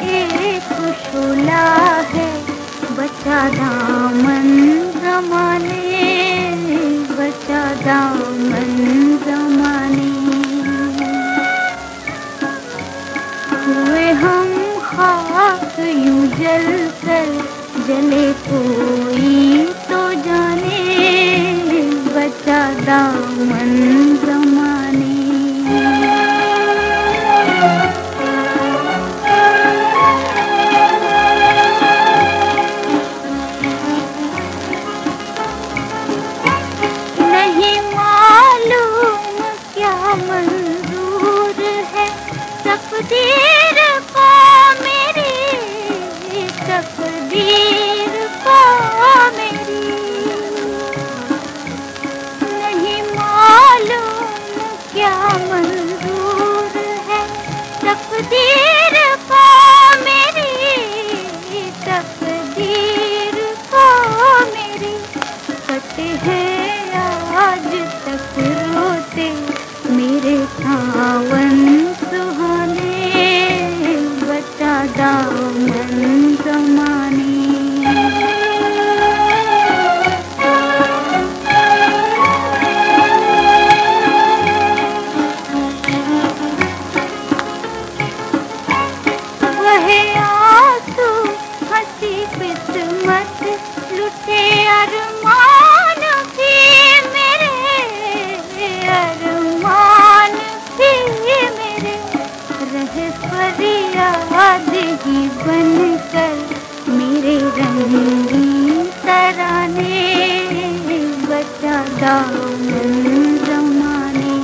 محبت ایک شولا ہے، بچا دامن زمانے، بچا دامن زمانے۔ ہوئے ہم خاک یوں جل کر، جلے کوئی تقدیر کو میری۔ نہیں معلوم کیا منظور ہے۔ تقدیر کو میری۔ تقدیر کو میری۔ کٹے ہیں آج تک روتے میرے ساون سہانے۔ بچا دامن فریاد ہی بن کر میرے رنگی ترانے، بچا دامن زمانے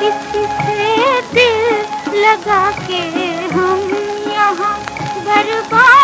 کسی سے دل لگا کے ہم یہاں برباد